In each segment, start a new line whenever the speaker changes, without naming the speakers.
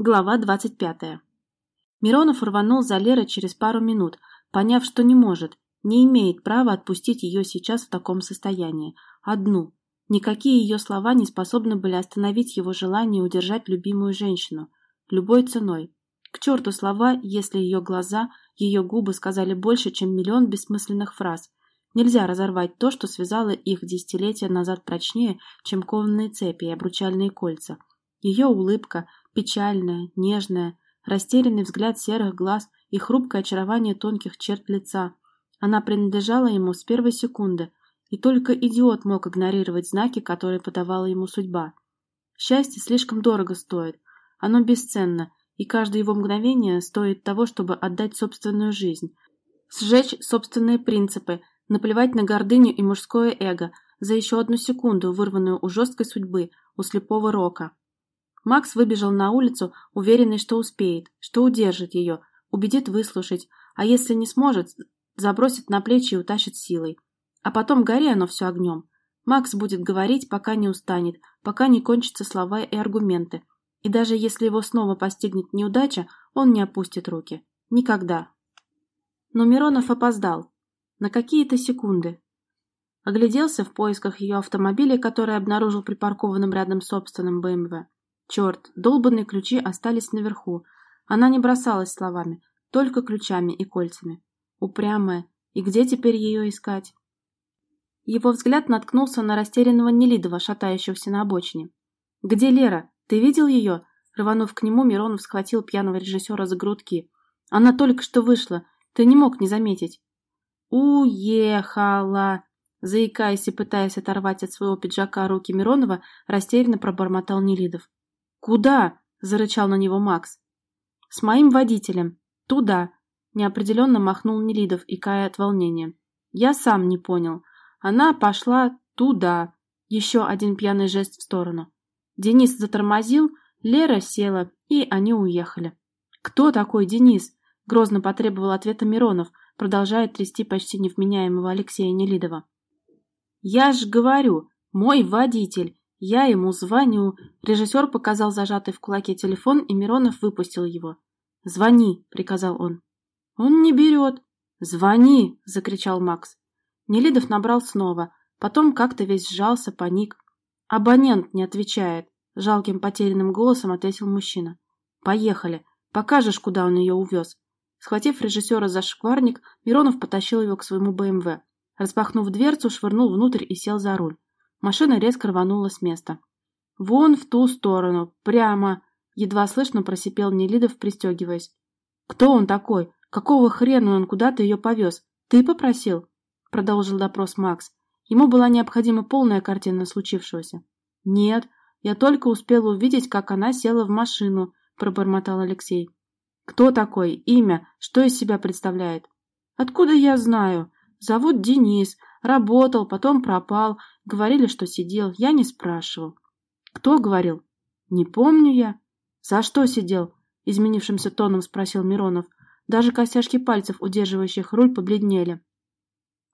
Глава 25. Миронов рванул за Лерой через пару минут, поняв, что не может, не имеет права отпустить ее сейчас в таком состоянии. Одну. Никакие ее слова не способны были остановить его желание удержать любимую женщину. Любой ценой. К черту слова, если ее глаза, ее губы сказали больше, чем миллион бессмысленных фраз. Нельзя разорвать то, что связало их десятилетия назад прочнее, чем кованные цепи и обручальные кольца. Ее улыбка, печальная, нежная, растерянный взгляд серых глаз и хрупкое очарование тонких черт лица. Она принадлежала ему с первой секунды, и только идиот мог игнорировать знаки, которые подавала ему судьба. Счастье слишком дорого стоит, оно бесценно, и каждое его мгновение стоит того, чтобы отдать собственную жизнь, сжечь собственные принципы, наплевать на гордыню и мужское эго за еще одну секунду, вырванную у жесткой судьбы, у слепого рока. Макс выбежал на улицу, уверенный, что успеет, что удержит ее, убедит выслушать, а если не сможет, забросит на плечи и утащит силой. А потом гори оно все огнем. Макс будет говорить, пока не устанет, пока не кончатся слова и аргументы. И даже если его снова постигнет неудача, он не опустит руки. Никогда. Но Миронов опоздал. На какие-то секунды. Огляделся в поисках ее автомобиля, который обнаружил припаркованным рядом собственным БМВ. Черт, долбанные ключи остались наверху. Она не бросалась словами, только ключами и кольцами. Упрямая. И где теперь ее искать? Его взгляд наткнулся на растерянного Нелидова, шатающегося на обочине. «Где Лера? Ты видел ее?» Рванув к нему, Миронов схватил пьяного режиссера за грудки. «Она только что вышла. Ты не мог не заметить». «Уехала!» Заикаясь и пытаясь оторвать от своего пиджака руки Миронова, растерянно пробормотал Нелидов. «Куда?» – зарычал на него Макс. «С моим водителем. Туда!» – неопределенно махнул Нелидов, икая от волнения. «Я сам не понял. Она пошла туда!» Еще один пьяный жест в сторону. Денис затормозил, Лера села, и они уехали. «Кто такой Денис?» – грозно потребовал ответа Миронов, продолжая трясти почти невменяемого Алексея Нелидова. «Я ж говорю, мой водитель. Я ему звоню. Режиссер показал зажатый в кулаке телефон, и Миронов выпустил его. «Звони», — приказал он. «Он не берет». «Звони!» — закричал Макс. Нелидов набрал снова, потом как-то весь сжался, паник. «Абонент не отвечает», — жалким потерянным голосом ответил мужчина. «Поехали. Покажешь, куда он ее увез». Схватив режиссера за шкварник, Миронов потащил его к своему БМВ. Распахнув дверцу, швырнул внутрь и сел за руль. Машина резко рванула с места. «Вон в ту сторону, прямо!» Едва слышно просипел Нелидов, пристегиваясь. «Кто он такой? Какого хрена он куда-то ее повез? Ты попросил?» Продолжил допрос Макс. Ему была необходима полная картина случившегося. «Нет, я только успел увидеть, как она села в машину», пробормотал Алексей. «Кто такой? Имя? Что из себя представляет?» «Откуда я знаю? Зовут Денис. Работал, потом пропал. Говорили, что сидел. Я не спрашивал. Кто говорил? Не помню я. За что сидел? Изменившимся тоном спросил Миронов. Даже костяшки пальцев, удерживающих руль, побледнели.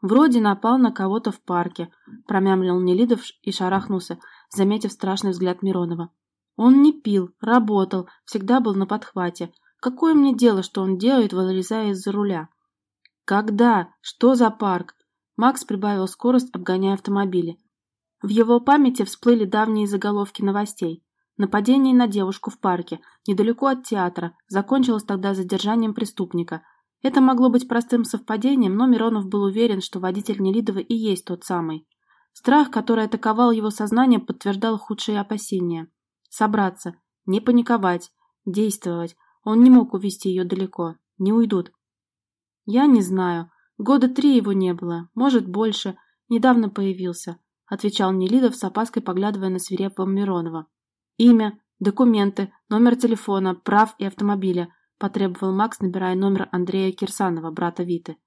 Вроде напал на кого-то в парке, промямлил Нелидов и шарахнулся, заметив страшный взгляд Миронова. Он не пил, работал, всегда был на подхвате. Какое мне дело, что он делает, вылезая из-за руля? Когда? Что за парк? Макс прибавил скорость, обгоняя автомобили. В его памяти всплыли давние заголовки новостей. Нападение на девушку в парке, недалеко от театра, закончилось тогда задержанием преступника. Это могло быть простым совпадением, но Миронов был уверен, что водитель Нелидова и есть тот самый. Страх, который атаковал его сознание, подтверждал худшие опасения. Собраться, не паниковать, действовать. Он не мог увести ее далеко. Не уйдут. «Я не знаю. Года три его не было, может, больше. Недавно появился», — отвечал Нелидов с опаской, поглядывая на свирепого Миронова. «Имя, документы, номер телефона, прав и автомобиля», — потребовал Макс, набирая номер Андрея Кирсанова, брата Виты.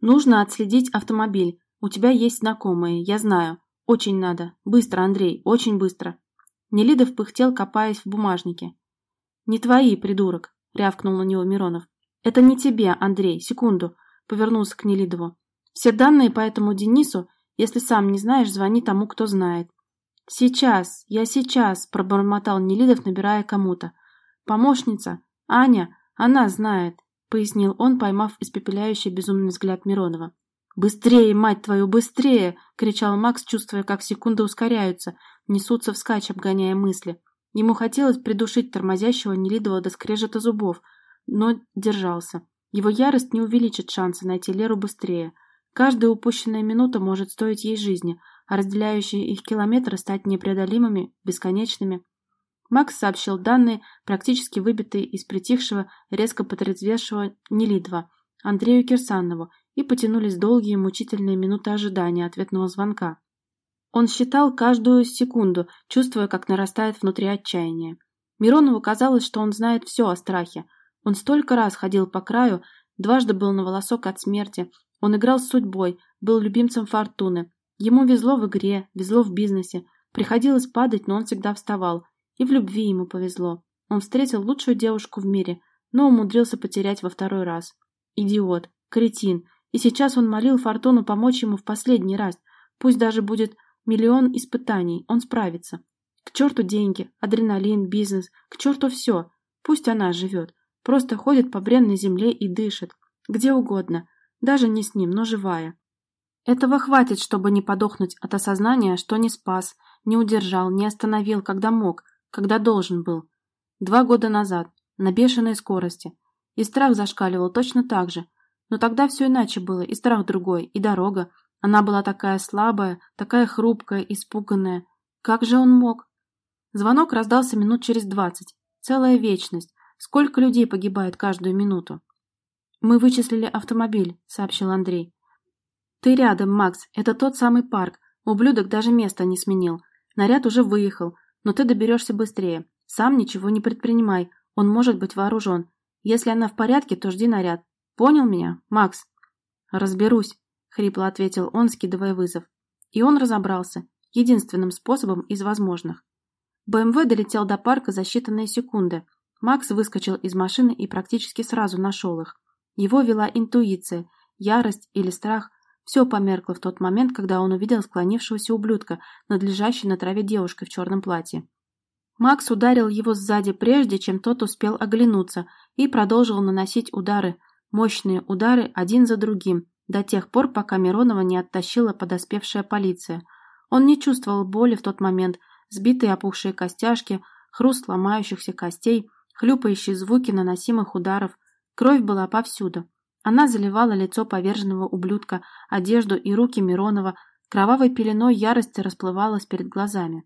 «Нужно отследить автомобиль. У тебя есть знакомые, я знаю. Очень надо. Быстро, Андрей, очень быстро». Нелидов пыхтел, копаясь в бумажнике. «Не твои, придурок», — рявкнул на него Миронов. «Это не тебе, Андрей, секунду повернулся к Нелидову. «Все данные по этому Денису, если сам не знаешь, звони тому, кто знает». «Сейчас, я сейчас», – пробормотал Нелидов, набирая кому-то. Помощница? Аня? Она знает», — пояснил он, поймав испепеляющий безумный взгляд Миронова. «Быстрее, мать твою, быстрее!» — кричал Макс, чувствуя, как секунды ускоряются, несутся вскачь, обгоняя мысли. Ему хотелось придушить тормозящего Нелидова до скрежета зубов, но держался. Его ярость не увеличит шансы найти Леру быстрее. Каждая упущенная минута может стоить ей жизни, а разделяющие их километры стать непреодолимыми, бесконечными. Макс сообщил данные, практически выбитые из притихшего, резко потрезвевшего Нелидова, Андрею Кирсанову, и потянулись долгие мучительные минуты ожидания ответного звонка. Он считал каждую секунду, чувствуя, как нарастает внутри отчаяние. Миронову казалось, что он знает все о страхе. Он столько раз ходил по краю, дважды был на волосок от смерти. Он играл с судьбой, был любимцем фортуны. Ему везло в игре, везло в бизнесе. Приходилось падать, но он всегда вставал. И в любви ему повезло. Он встретил лучшую девушку в мире, но умудрился потерять во второй раз. Идиот, кретин. И сейчас он молил Фортуну помочь ему в последний раз. Пусть даже будет Миллион испытаний, он справится. К черту деньги, адреналин, бизнес, к черту все. Пусть она живет. Просто ходит по бренной земле и дышит. Где угодно. Даже не с ним, но живая. Этого хватит, чтобы не подохнуть от осознания, что не спас, не удержал, не остановил, когда мог, когда должен был. Два года назад, на бешеной скорости. И страх зашкаливал точно так же. Но тогда все иначе было, и страх другой, и дорога, она была такая слабая, такая хрупкая, испуганная. Как же он мог? Звонок раздался минут через двадцать. Целая вечность. Сколько людей погибает каждую минуту? «Мы вычислили автомобиль», — сообщил Андрей. «Ты рядом, Макс. Это тот самый парк. Ублюдок даже место не сменил. Наряд уже выехал, но ты доберешься быстрее. Сам ничего не предпринимай. Он может быть вооружен. Если она в порядке, то жди наряд. Понял меня, Макс?» «Разберусь», — хрипло ответил он, скидывая вызов. И он разобрался, единственным способом из возможных. БМВ долетел до парка за считанные секунды. Макс выскочил из машины и практически сразу нашел их. Его вела интуиция, ярость или страх. Все померкло в тот момент, когда он увидел склонившегося ублюдка, надлежащей на траве девушкой в черном платье. Макс ударил его сзади прежде, чем тот успел оглянуться, и продолжил наносить удары, мощные удары один за другим, до тех пор, пока Миронова не оттащила подоспевшая полиция. Он не чувствовал боли в тот момент, сбитые опухшие костяшки, хруст ломающихся костей, хлюпающие звуки наносимых ударов. Кровь была повсюду. Она заливала лицо поверженного ублюдка, одежду и руки Миронова, кровавой пеленой ярости расплывалась перед глазами.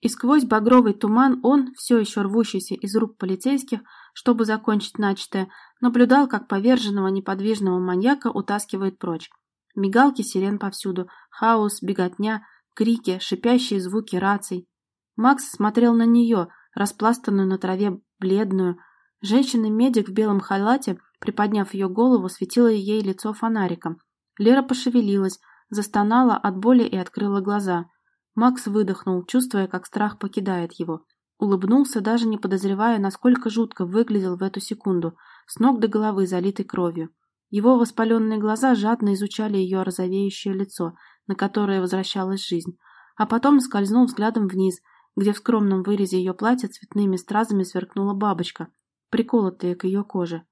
И сквозь багровый туман он, все еще рвущийся из рук полицейских, чтобы закончить начатое, наблюдал, как поверженного неподвижного маньяка утаскивает прочь. Мигалки сирен повсюду, хаос, беготня, крики, шипящие звуки раций. Макс смотрел на нее, распластанную на траве, бледную. Женщина-медик в белом халате, приподняв ее голову, светила ей лицо фонариком. Лера пошевелилась, застонала от боли и открыла глаза. Макс выдохнул, чувствуя, как страх покидает его. Улыбнулся, даже не подозревая, насколько жутко выглядел в эту секунду, с ног до головы залитый кровью. Его воспаленные глаза жадно изучали ее розовеющее лицо, на которое возвращалась жизнь, а потом скользнул взглядом вниз, где в скромном вырезе ее платья цветными стразами сверкнула бабочка, приколотая к ее коже.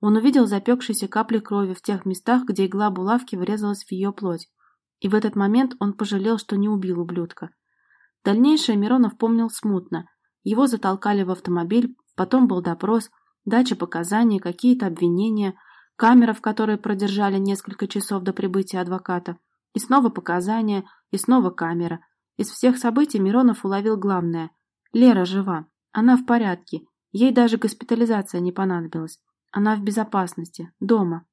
Он увидел запекшиеся капли крови в тех местах, где игла булавки врезалась в ее плоть. И в этот момент он пожалел, что не убил ублюдка. Дальнейшее Миронов помнил смутно – его затолкали в автомобиль, потом был допрос, дача показаний, какие-то обвинения, камера, в которой продержали несколько часов до прибытия адвоката, и снова показания, и снова камера. Из всех событий Миронов уловил главное. Лера жива, она в порядке, ей даже госпитализация не понадобилась. Она в безопасности, дома.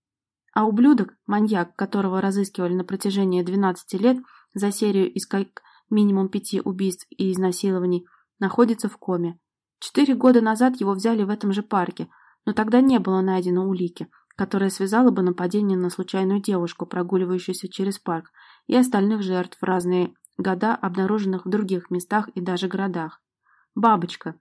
А ублюдок, маньяк, которого разыскивали на протяжении 12 лет за серию из как минимум пяти убийств и изнасилований, находится в коме. Четыре года назад его взяли в этом же парке, но тогда не было найдено улики, которая связала бы нападение на случайную девушку, прогуливающуюся через парк, и остальных жертв разные года, обнаруженных в других местах и даже городах. Бабочка.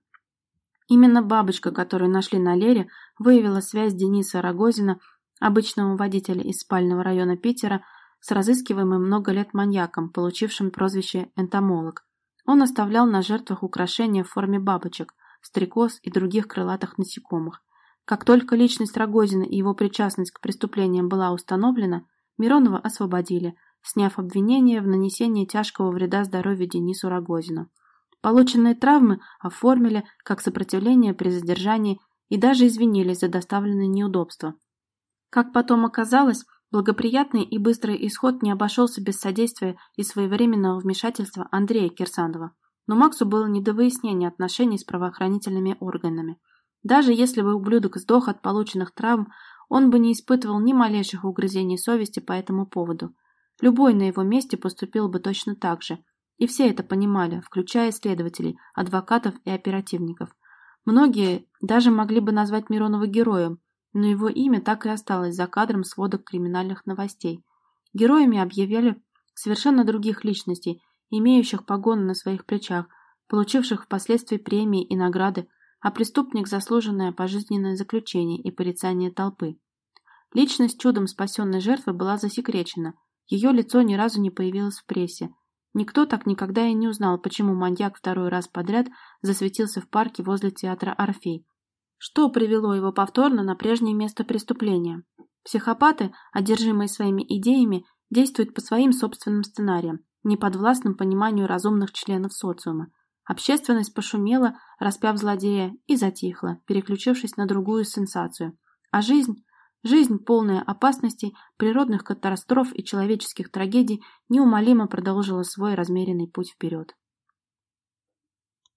Именно бабочка, которую нашли на Лере, выявила связь Дениса Рогозина, обычного водителя из спального района Питера, с разыскиваемым много лет маньяком, получившим прозвище «энтомолог». Он оставлял на жертвах украшения в форме бабочек, стрекоз и других крылатых насекомых. Как только личность Рогозина и его причастность к преступлениям была установлена, Миронова освободили, сняв обвинение в нанесении тяжкого вреда здоровью Денису Рогозину. Полученные травмы оформили как сопротивление при задержании и даже извинились за доставленные неудобства. Как потом оказалось, благоприятный и быстрый исход не обошелся без содействия и своевременного вмешательства Андрея Кирсанова. Но Максу было не до выяснения отношений с правоохранительными органами. Даже если бы ублюдок сдох от полученных травм, он бы не испытывал ни малейших угрызений совести по этому поводу. Любой на его месте поступил бы точно так же – и все это понимали, включая следователей, адвокатов и оперативников. Многие даже могли бы назвать Миронова героем, но его имя так и осталось за кадром сводок криминальных новостей. Героями объявили совершенно других личностей, имеющих погоны на своих плечах, получивших впоследствии премии и награды, а преступник – заслуженное пожизненное заключение и порицание толпы. Личность чудом спасенной жертвы была засекречена, ее лицо ни разу не появилось в прессе – Никто так никогда и не узнал, почему маньяк второй раз подряд засветился в парке возле театра «Орфей». Что привело его повторно на прежнее место преступления? Психопаты, одержимые своими идеями, действуют по своим собственным сценариям, не подвластным пониманию разумных членов социума. Общественность пошумела, распяв злодея, и затихла, переключившись на другую сенсацию. А жизнь Жизнь, полная опасностей, природных катастроф и человеческих трагедий, неумолимо продолжила свой размеренный путь вперед.